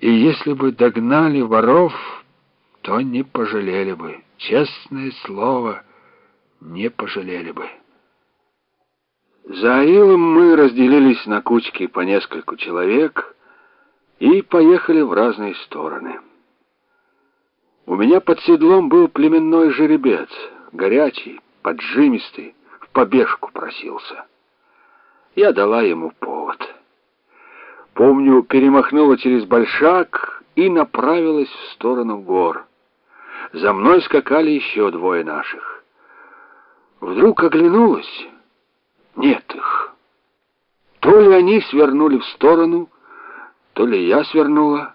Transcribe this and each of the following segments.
И если бы догнали воров, то не пожалели бы. Честное слово, не пожалели бы. За Аилом мы разделились на кучки по нескольку человек и поехали в разные стороны. У меня под седлом был племенной жеребец, горячий, поджимистый, в побежку просился. Я дала ему повод. Помню, перемахнула через большак и направилась в сторону гор. За мной скакали еще двое наших. Вдруг оглянулась. Нет их. То ли они свернули в сторону, то ли я свернула.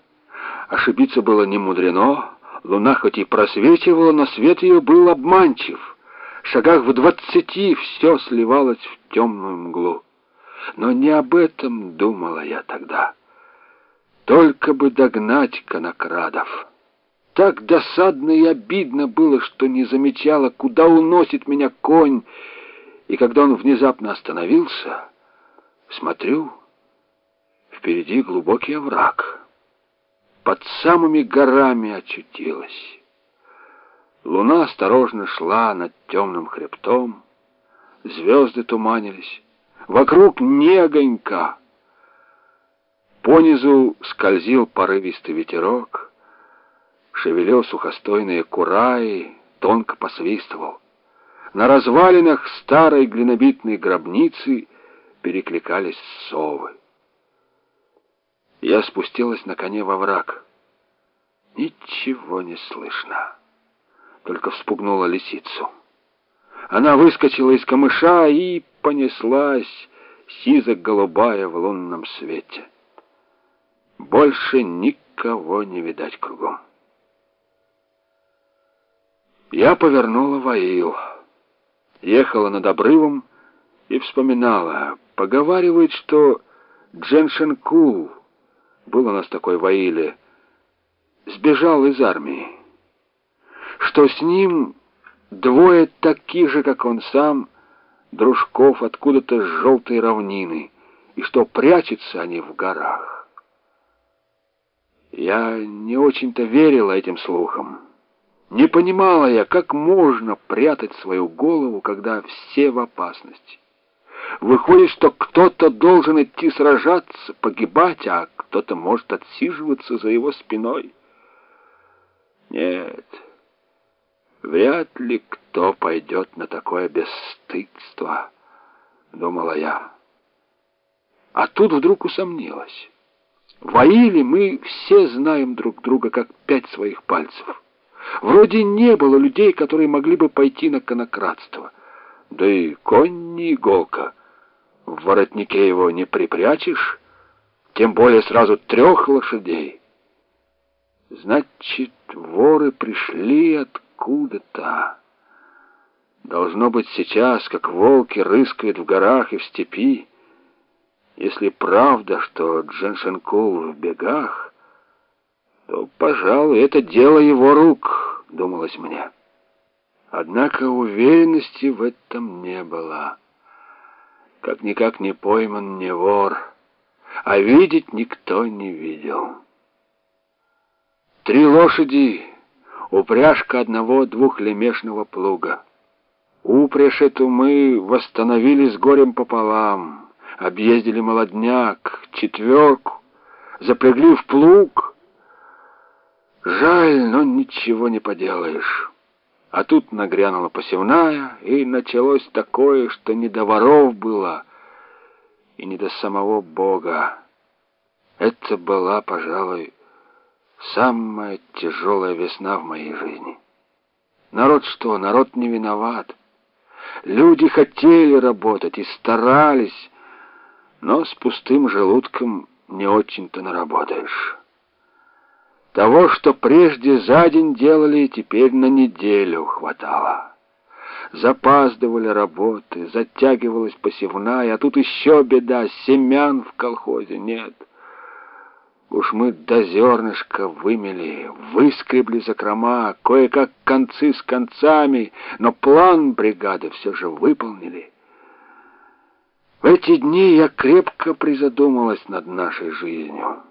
Ошибиться было не мудрено. Луна хоть и просвечивала, но свет ее был обманчив. В шагах в двадцати все сливалось в темную мглу. Но не об этом думала я тогда. Только бы догнать конокрадов. Так досадно и обидно было, что не замечала, куда уносит меня конь, и когда он внезапно остановился, смотрю, впереди глубокий овраг. Под самыми горами очутилась. Луна осторожно шла над темным хребтом, звезды туманились, вокруг не огонька. Понизу скользил порывистый ветерок, шевелил сухостойные кураи, тонко посвистывал. На развалинах старой глинобитной гробницы перекликались совы. Я спустилась на коне во враг. Ничего не слышно. Только вспугнула лисицу. Она выскочила из камыша и понеслась, сизо-голубая в лунном свете. Больше никого не видать кругом. Я повернула в Аил, ехала над обрывом и вспоминала. Поговаривают, что Дженшенкул, был у нас такой в Аиле, сбежал из армии, что с ним двое таких же, как он сам, дружков откуда-то с желтой равнины, и что прячутся они в горах. Я не очень-то верила этим слухам. Не понимала я, как можно прятать свою голову, когда все в опасности. Выходит, что кто-то должен идти сражаться, погибать, а кто-то может отсиживаться за его спиной. Нет, вряд ли кто пойдет на такое бесстыдство, думала я. А тут вдруг усомнилась. В Аиле мы все знаем друг друга как пять своих пальцев. Вроде не было людей, которые могли бы пойти на конократство. Да и конь не иголка. В воротнике его не припрячешь, тем более сразу трех лошадей. Значит, воры пришли откуда-то. Должно быть сейчас, как волки рыскают в горах и в степи. Если правда, что Дженшенкул в бегах, то, пожалуй, это дело его рук, думалось мне. Однако уверенности в этом не было. Как-никак не пойман не вор, а видеть никто не видел. Три лошади, упряжка одного двухлемешного плуга. Упряжь эту мы восстановили с горем пополам, объездили молодняк, четверку, запрягли в плуг — Жаль, но ничего не поделаешь. А тут нагрянула посевная, и началось такое, что не до воров было, и не до самого Бога. Это была, пожалуй, самая тяжелая весна в моей жизни. Народ что? Народ не виноват. Люди хотели работать и старались, но с пустым желудком не очень-то наработаешь. Того, что прежде за день делали, теперь на неделю хватало. Запаздывали работы, затягивалась посевная, а тут еще беда, семян в колхозе нет. Уж мы до зернышка вымели, выскребли закрома, кое-как концы с концами, но план бригады все же выполнили. В эти дни я крепко призадумалась над нашей жизнью.